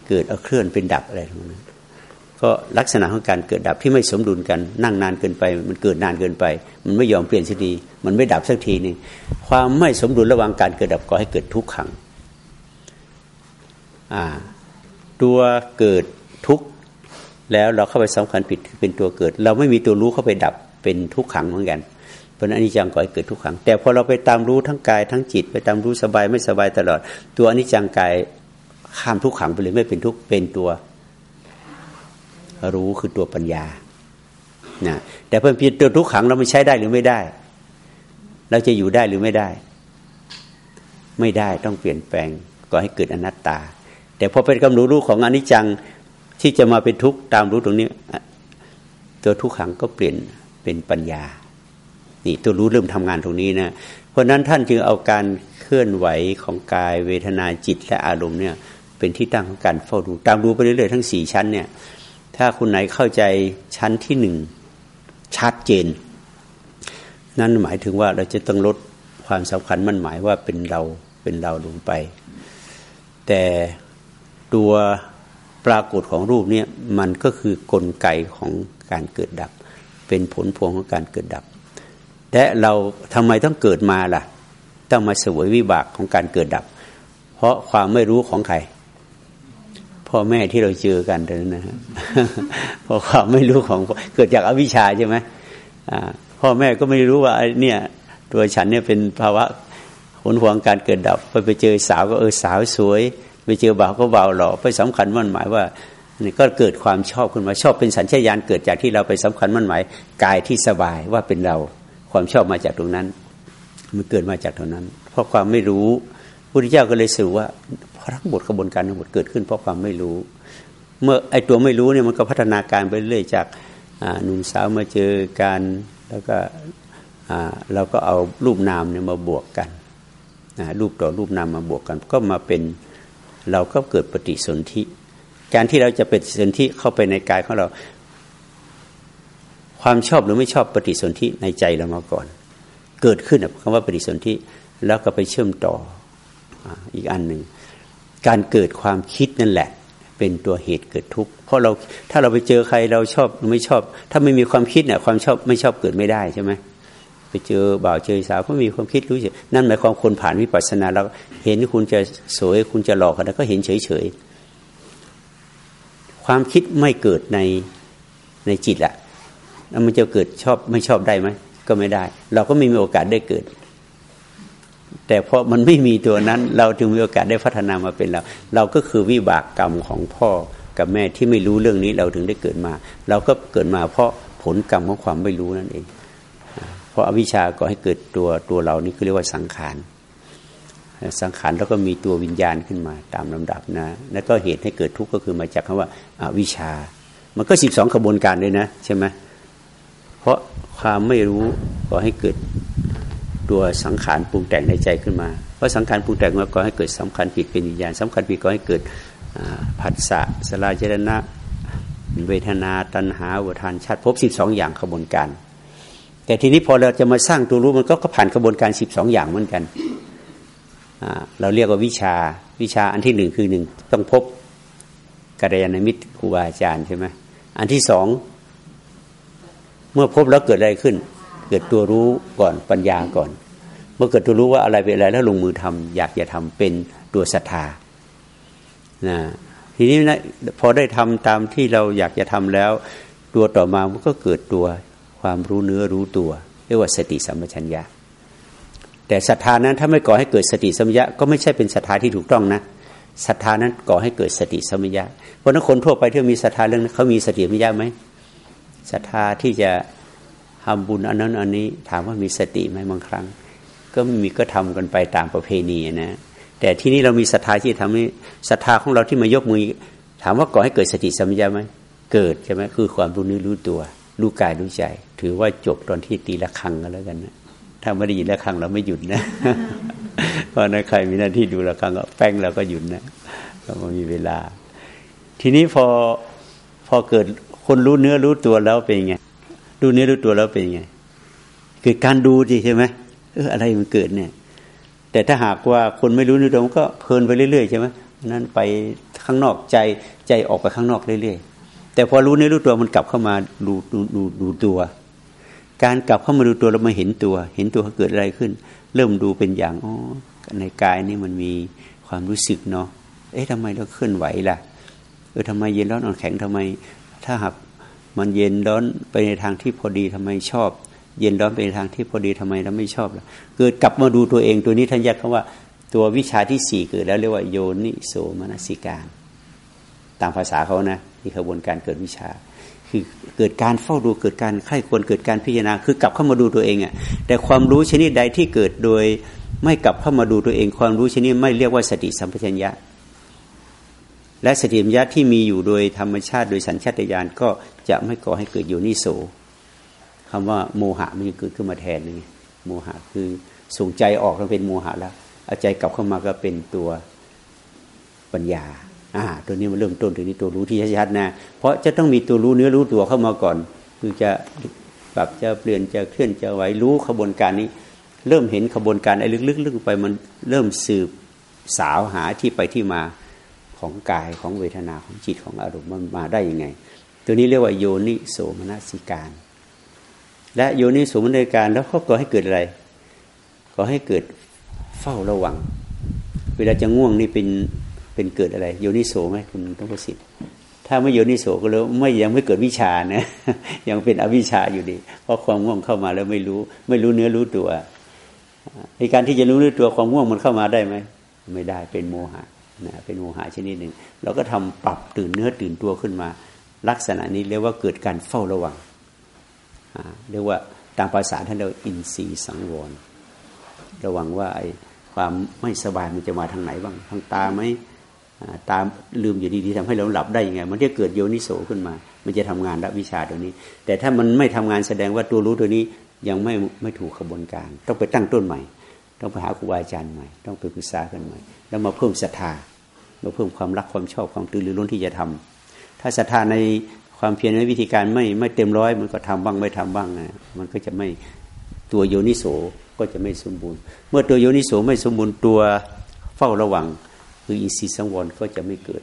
Speaker 1: เกิดเอาเคลื่อนเป็นดับอะไรทั้งนั้น ก็ลักษณะของการเกิดดับที่ไม่สมดุลกันนั่งนานเกินไป มันเกิดนานเกินไป มันไม่ยอมเปลี่ยนสักทีมันไม่ดับสักทีนึงความไม่สมดุลระหว่างการเกิดดับก็ให้เกิดทุกขังตัวเกิดทุกข์แล้วเราเข้าไปสำคัญผิดเป็นตัวเกิด เราไม่มีตัวรู้เข้าไปดับเป็นทุกขังเหมือนกันเพราะนั้นอนิจจังก่อให้เกิดทุกขัง แต่พอเราไปตามรู้ทั้งกายทั้งจิต ไปตามรู้สบายไม่สบายตลอด ตัวอนิจจังกายข้ามทุกขังไปเลยไม่เป็นทุกเป็นตัว รู้คือตัวปัญญานะแต่เพิ่มพีตัวทุกขังเราไม่ใช้ได้หรือไม่ได้ เราจะอยู่ได้หรือไม่ได้ ไม่ได้ต้องเปลี่ยนแปลงก็ให้เกิดอนัตตา แต่พอเป็นกำหนดรู้ของอนิจจังที่จะมาเป็นทุกข์ตามรู้ตรงนี้ ตัวทุกขังก็เปลี่ยนเป็นปัญญา นี่ตัวรู้เริ่มทำงานตรงนี้นะเพราะนั้นท่านจึงเอาการเคลื่อนไหวของกายเวทนาจิตและอารมณ์เนี่ย เป็นที่ตั้งของการเฝ้าดูตามรู้ไปเรื่อยๆทั้งสี่ชั้นเนี่ย ถ้าคุณไหนเข้าใจชั้นที่หนึ่งชัดเจน นั่นหมายถึงว่าเราจะต้องลดความสำคัญมันหมายว่าเป็นเราเป็นเราลงไป แต่ตัวปรากฏของรูปเนี่ยมันก็คือกลไกของการเกิดดับ เป็นผลพวงของการเกิดดับ และเราทำไมต้องเกิดมาล่ะ ต้องมาเสวยวิบากของการเกิดดับ เพราะความไม่รู้ของใคร พ่อแม่ที่เราเจอกันเท่านั้นนะฮะเพราะความไม่รู้ของเกิดจากอวิชชาใช่ไหมพ่อแม่ก็ไม่รู้ว่าเนี่ย ตัวฉันเนี่ยเป็นภาวะผลพวงการเกิดดับไปไปเจอสาวก็เออสาวสวย ไปเจอบ่าวก็บ่าวหล่อไปสำคัญมั่นหมายว่านี่ก็เกิดความชอบขึ้นมาชอบเป็นสัญชาตญาณเกิดจากที่เราไปสำคัญมั่นหมายกายที่สบายว่าเป็นเราความชอบมาจากตรงนั้น มันเกิดมาจากตรงนั้น เพราะความไม่รู้พุทธเจ้าก็เลยสื่อว่า ทั้งหมดกระบวนการทั้งหมดเกิดขึ้นเพราะความไม่รู้ เมื่อไอตัวไม่รู้เนี่ยมันก็พัฒนาการไปเรื่อยจากหนุ่มสาวมาเจอกันแล้วก็เราก็เอารูปนามเนี่ยมาบวกกันรูปต่อรูปนามมาบวกกัน ก็มาเป็นเราก็เกิดปฏิสนธิการที่เราจะปฏิสนธิเข้าไปในกายของเรา ความชอบหรือไม่ชอบปฏิสนธิในใจเรามาก่อน เกิดขึ้นคำว่าปฏิสนธิแล้วก็ไปเชื่อมต่ออีกอันหนึ่ง การเกิดความคิดนั่นแหละ เป็นตัวเหตุเกิดทุกข์เพราะเราถ้าเราไปเจอใครเราชอบไม่ชอบ ถ้าไม่มีความคิดเนี่ยความชอบไม่ชอบเกิดไม่ได้ใช่ไหมไปเจอบ่าวเจอสาวก็มีความคิดรู้เฉยนั่นหมายความคนผ่านวิปัสสนาแล้วเห็นคุณจะสวยคุณจะหลอกกันก็เห็นเฉยเฉยความคิดไม่เกิดในในจิตอะแล้วมันจะเกิดชอบไม่ชอบได้ไหมก็ไม่ได้ เราก็ไม่มีโอกาสได้เกิด แต่เพราะมันไม่มีตัวนั้น เราจึงมีโอกาสได้พัฒนามาเป็นเรา เราก็คือวิบากกรรมของพ่อกับแม่ที่ไม่รู้เรื่องนี้เราถึงได้เกิดมา เราก็เกิดมาเพราะผลกรรมของความไม่รู้นั่นเอง เพราะอวิชาก็ให้เกิดตัวตัวเรานี่คือเรียกว่าสังขารสังขารแล้วก็มีตัววิญญาณขึ้นมาตามลำดับนะ แล้วก็เหตุให้เกิดทุกข์ก็คือมาจากคำว่าอาวิชา มันก็สิบสองขบวนการเลยนะ ใช่ไหมเพราะความไม่รู้ก็ให้เกิด ตัวสังขารปรุงแต่งในใจขึ้นมา เพราะสังขารปรุงแต่งมาก็ให้เกิดสำคัญผิดเป็นวิญญาณสำคัญผิดก็ให้เกิดผัสสะสลายเจรณะเวทนาตัณหาอุทานชาติพบสิบสองอย่างขบวนการ แต่ทีนี้พอเราจะมาสร้างตัวรู้มันก็ผ่านกระบวนการสิบสองอย่างเหมือนกันเราเรียกว่าวิชาวิชาอันที่หนึ่งคือหนึ่งต้องพบกัลยาณมิตรครูบาอาจารย์ใช่ไหมอันที่สองเมื่อพบแล้วเกิดอะไรขึ้น เกิดตัวรู้ก่อนปัญญาก่อน มื่อเกิดตัวรู้ว่าอะไรเป็นอะไรแล้วลงมือทำอยากจะทำเป็นตัวศรัทธานะทีนี้นะพอได้ทำตามที่เราอยากจะทำแล้ว ตัวต่อมามันก็เกิดตัวความรู้เนื้อรู้ตัวเรียกว่าสติสัมปชัญญะ แต่ศรัทธานั้นถ้าไม่ก่อให้เกิดสติสัมปชัญญะก็ไม่ใช่เป็นศรัทธาที่ถูกต้องนะศรัทธานั้นก่อให้เกิดสติสัมปชัญญะเพราะนั้นคนทั่วไปที่มีศรัทธาเรื่องนั้เขามีสติสัมปชัญญะไหมศรัทธาที่จะทำบุญอันนั้นอันนี้ถามว่ามีสติไหมบางครั้ง ก็มีก็ทำกันไปตามประเพณีนะ แต่ที่นี้เรามีศรัทธาที่ทำให้ศรัทธาของเราที่มายกมือ ถามว่าก่อให้เกิดสติสัมปชัญญะไหมเกิดใช่ไหมคือความรู้นี้รู้ตัวรู้กายรู้ใจ ถือว่าจบตอนที่ตีละครังก็แล้วกันนะถ้าไม่ได้ยินละครังเราไม่หยุดนะเพราะนะใครมีหน้าที่ดูละครังก็แป้งเราก็หยุดนะเราไม่มีเวลา ทีนี้พอพอเกิดคนรู้เนื้อรู้ตัวแล้วเป็นไงรู้เนื้อรู้ตัวแล้วเป็นไงคือการดูดิใช่ไหม เอออะไรมันเกิดเนี่ย แต่ถ้าหากว่าคนไม่รู้นื้อตัวมันก็เพลินไปเรื่อยๆใช่ไหมนั้นไปข้างนอกใจใจออกไปข้างนอกเรื่อยๆ แต่พอรู้เนื้อรู้ตัวมันกลับเข้ามาดูดูดูดูตัว การกลับเข้ามาดูตัวแล้วมาเห็นตัว เห็นตัวเขาเกิดอะไรขึ้น เริ่มดูเป็นอย่างอ๋อในกายนี่มันมีความรู้สึกเนาะเอ๊ะทำไมเราเคลื่อนไหวล่ะเออทำไมเย็นร้อนอ่อนแข็งทำไม ถ้าหากมันเย็นร้อนไปในทางที่พอดีทำไมชอบ เย็นร้อนไปในทางที่พอดีทำไมเราไม่ชอบล่ะเกิดกลับมาดูตัวเองตัวนี้ท่านยักคำว่าตัววิชาที่สี่เกิดแล้วเรียกว่าโยนิโสมนสิการ ตามภาษาเขานะที่ขบวนการเกิดวิชา คือเกิดการเฝ้าดูเกิดการใคร่ควรเกิดการพิจารณา คือกลับเข้ามาดูตัวเองอะ่ะแต่ความรู้ชนิดใดที่เกิดโดยไม่กลับเข้ามาดูตัวเอง ความรู้ชนิดไม่เรียกว่าสติสัมปชัญญะ และสติสัมปชัญญะที่มีอยู่โดยธรรมชาติโดยสัญชาตญาณก็จะไม่ก่อให้เกิดโยนิโส คำว่าโมหะมันเกิดขึ้นมาแทนนึงโมหะคือส่งใจออกก็เป็นโมหะแล้วเอาใจกลับเข้ามาก็เป็นตัวปัญญาอ่าตัวนี้มันเริ่มต้นถึงนี้ตัวรู้ที่ชัดๆนะ เพราะจะต้องมีตัวรู้เนื้อรู้ตัวเข้ามาก่อน คือจะปรับจะเปลี่ยนจะเคลื่อนจะไหวรู้ขบวนการนี้ เริ่มเห็นขบวนการไอ้ลึกๆลึกไปมันเริ่มสืบสาวหาที่ไปที่มาของกายของเวทนาของจิตของอารมณ์มันมาได้ยังไง ตัวนี้เรียกว่าโยนิโสมนสิการ และโยนิโสมนสิการแล้วเขาก่อให้เกิดอะไรก่อให้เกิดเฝ้าระวัง เวลาจะง่วงนี่เป็นเป็นเกิดอะไร โยนิโสไหมคุณต้องประสิทธิ์ถ้าไม่โยนิโสก็แล้วไม่ยังไม่เกิดวิชานะยังเป็นอวิชาอยู่ดี เพราะความง่วงเข้ามาแล้วไม่รู้ ไม่รู้เนื้อรู้ตัวในการที่จะรู้เนื้อตัวความง่วงมันเข้ามาได้ไหมไม่ได้เป็นโมหะนะเป็นโมหะชนิดหนึ่งเราก็ทำปรับตื่นเนื้อตื่นตัวขึ้นมา ลักษณะนี้เรียกว่าเกิดการเฝ้าระวัง เรียกว่าตามภาษาท่านเรียกอินทรีย์สังวรระวังว่าไอ้ความไม่สบายมันจะมาทางไหนบ้าง ทางตาไหมตามลืมอยู่ดีๆทำให้เราหลับได้ยังไง มันจะเกิดโยนิโสขึ้นมา มันจะทำงานรับวิชาตัวนี้ แต่ถ้ามันไม่ทำงานแสดงว่าตัวรู้ตัวนี้ยังไม่ไม่ถูกขบวนการ ต้องไปตั้งต้นใหม่ ต้องไปหาครูบาอาจารย์ใหม่ ต้องไปปรึกษากันใหม่ แล้วมาเพิ่มศรัทธามาเพิ่มความรักความชอบความตื่นรือร้นที่จะทำถ้าศรัทธาใน ความเพียรในวิธีการไม่ไม่เต็มร้อยมันก็ทำบ้างไม่ทำบ้างนะมันก็จะไม่ตัวโยนิโสก็จะไม่สมบูรณ์ เมื่อตัวโยนิโสไม่สมบูรณ์ตัวเฝ้าระวัง คืออินทรีย์สังวรก็จะไม่เกิด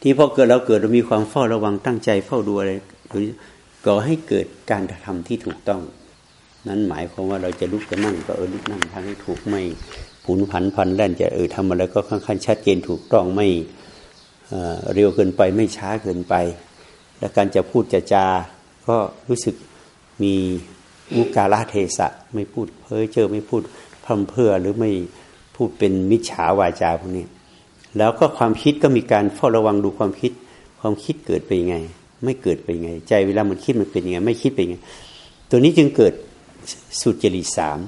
Speaker 1: ที่พอเกิดแล้วเกิดเรามีความเฝ้าระวังตั้งใจเฝ้าดูอะไรก่อให้เกิดการทำที่ถูกต้อง นั้นหมายความว่าเราจะลุกจะนั่งก็เออลุกนั่งทำให้ถูกไม่ผุนผันพันแล่นจะเออทำอะไรก็ค่อนข้างชัดเจนถูกต้องไม่เร็วเกินไปไม่ช้าเกินไป และการจะพูดจะจาก็รู้สึกมีมุกาลาเทศะไม่พูดเพ้อเจอไม่พูดพัมเพื่อหรือไม่พูดเป็นมิจฉาวาจาพวกนี้แล้วก็ความคิดก็มีการเฝ้าระวังดูความคิด ความคิดเกิดไปยังไง ไม่เกิดไปยังไง ใจเวลามันคิดมันเป็นยังไง ไม่คิดไปยังไง ตัวนี้จึงเกิดสุจริตสาม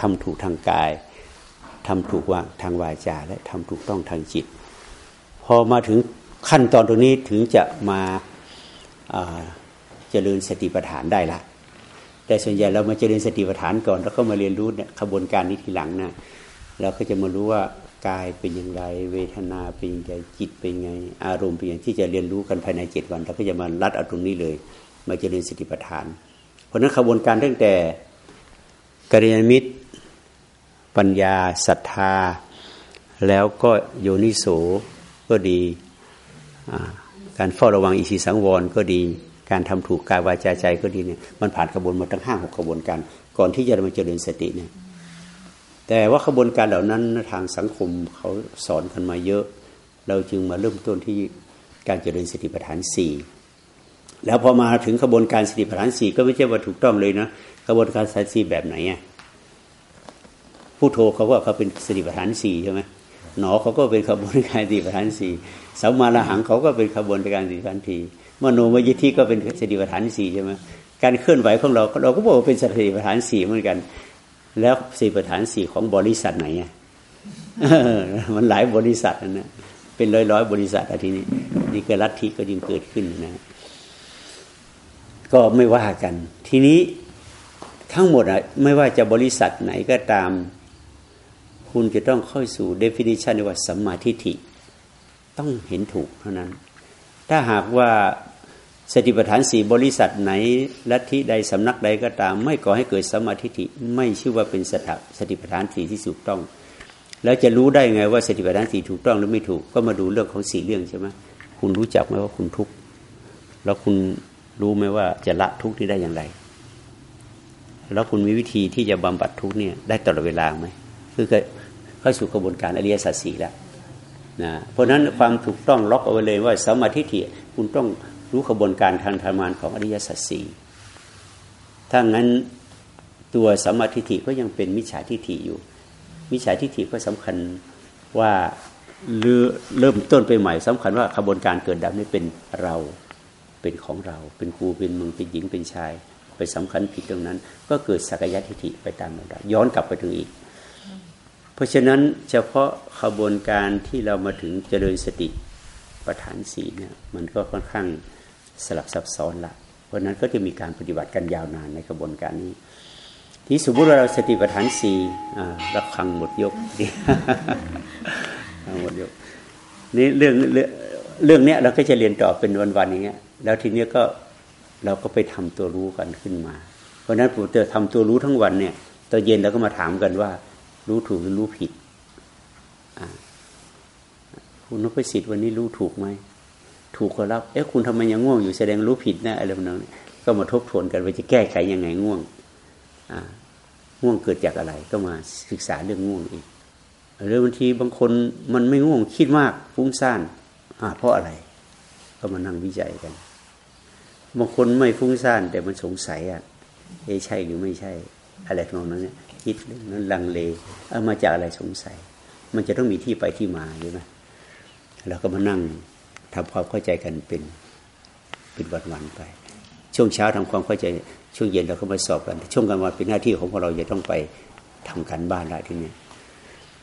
Speaker 1: ทำถูกทางกายทำถูกว่าทางวาจา และทำถูกต้องทางจิต พอมาถึงขั้นตอนตรงนี้ถึงจะมา เจริญสติปัฏฐานได้ละ แต่ส่วนใหญ่เรามาเจริญสติปัฏฐานก่อน แล้วก็มาเรียนรู้เนี่ยขบวนการนี้ทีหลังนะเราก็จะมารู้ว่ากายเป็นอย่างไร เวทนาเป็นอย่างไรจิตเป็นไง อารมณ์เป็นอย่างที่จะเรียนรู้กันภายในเจ็ดวันเราก็จะมารัดเอาตรงนี้เลย มาเจริญสติปัฏฐาน เพราะนั้นขบวนการตั้งแต่กัลยมิตร ปัญญาศรัทธา แล้วก็โยนิโสก็ดี การเฝ้าระวังอิสิสังวรก็ดี การทำถูกกายวาจาใจก็ดีเนี่ยมันผ่านกระบวนมาตั้งห้าหกกระบวนการ ก่อนที่จะมาเจริญสติเนี่ยแต่ว่าขบวนการเหล่านั้นทางสังคมเขาสอนกันมาเยอะ เราจึงมาเริ่มต้นที่การเจริญสติปัฏฐานสี่แล้วพอมาถึงขบวนการสติปัฏฐานสี่ก็ไม่ใช่ว่าถูกต้องเลยนะขบวนการสติสี่แบบไหนอะผู้โทเขาก็เขาเป็นสติปัฏฐานสี่ใช่ไหม หนอเขาก็เป็นขบวนการสติปัฏฐานสี่สัมมาละหังเขาก็เป็นขบวนการสติปัฏฐานสี่มโนมยิทธิก็เป็นสติปัฏฐานสี่ใช่ไหมการเคลื่อนไหวของเราเราก็บอกว่าเป็นสติปัฏฐานสี่เหมือนกัน แล้วสี่ประธานสี่ของบริษัทไหนอะมันหลายบริษัทนะเป็นร้อยร้อยบริษัทอทีนี้นี่ก็รัฐที่ก็ยิ่งเกิดขึ้นนะ ก็ไม่ว่ากัน ทีนี้ทั้งหมดอะไม่ว่าจะบริษัทไหนก็ตาม คุณจะต้องเข้าสู่ definition ว่าสัมมาทิฏฐิ ต้องเห็นถูกเท่านั้น ถ้าหากว่าสติปัฏฐานสี่บริษัทไหนลัทธิใดสำนักใดก็ตาม ไม่ก่อให้เกิดสัมมาธิิไม่ชื่อว่าเป็นสติสติปัฏฐานสี่ที่ถูกต้อง แล้วจะรู้ได้ไงว่าสติปัฏฐานสี่ถูกต้องหรือไม่ถูกก็มาดูเรื่องของสี่เรื่องใช่ไหมคุณรู้จักไหมว่าคุณทุกข์แล้วคุณรู้ไหมว่าจะละทุกข์ที่ได้อย่างไร แล้วคุณมีวิธีที่จะบำบัดทุกข์เนี่ยได้ตลอดเวลาไหมคือ เข้าสู่กระบวนการอริยสัจสี่แล้วนะเพราะฉะนั้นความถูกต้องล็อกเอาไว้เลยว่าสมาธิิคุณต้องรู้กระบวนการทางธรรมานของอริยสัจสี่ถ้างั้นตัวสมาธิิก็ยังเป็นมิจฉาทิฏฐิอยู่ มิจฉาทิฏฐิก็สำคัญว่าเริ่มต้นไปใหม่สำคัญว่าขบวนการเกิดดับนี้เป็นเราเป็นของเรา เป็นครูเป็นมึงเป็นหญิงเป็นชาย ไปสำคัญผิดตรงนั้น ก็เกิดสักยะทิฏฐิไปตามลำดับย้อนกลับไปถึงอีก เพราะฉะนั้นเฉพาะขบวนการที่เรามาถึงเจริญสติประฐานสีเนี่ยมันก็ค่อนข้างสลับซับซ้อนละเพราะนั้นก็จะมีการปฏิบัติกันยาวนานในกระบวนการนี้ ที่สมมติว่าเราสติปัฏฐานสี่รักคังหมดยกหมดยกนี่เรื่องเรื่องเรื่องเนี้ยเราก็จะเรียนต่อเป็นวันๆอย่างเงี้ย แล้วทีเนี้ยก็เราก็ไปทำตัวรู้กันขึ้นมา เพราะนั้นผมจะทำตัวรู้ทั้งวันเนี่ยตอนเย็นเราก็มาถามกันว่า รู้ถูกหรือรู้ผิดคุณนพสิทธิ์วันนี้รู้ถูกไหมถูกก็รับ เอ๊ะคุณทำไมยังง่วงอยู่แสดงรู้ผิดนะอะไรแบบนั้นก็มาทบทวนกันว่าจะแก้ไขยังไงง่วงง่วงเกิดจากอะไร ก็มาศึกษาเรื่องง่วงอีกหรือบางทีบางคนมันไม่ง่วงคิดมากฟุ้งซ่านเพราะอะไร ก็มานั่งวิจัยกันบางคนไม่ฟุ้งซ่านแต่มันสงสัยอะเอ๊ใช่หรือไม่ใช่ อะไรทำนองนั้นเนี่ย คิดนั้นลังเลเอามาจากอะไรสงสัย มันจะต้องมีที่ไปที่มาใช่ไหมเราก็มานั่งทำความเข้าใจกันเป็นเป็นวันๆไป ช่วงเช้าทำความเข้าใจช่วงเย็นเราก็มาสอบกัน ช่วงกลางวันเป็นหน้าที่ของพวกเราจะต้องไปทำการบ้านอะไรที่นี้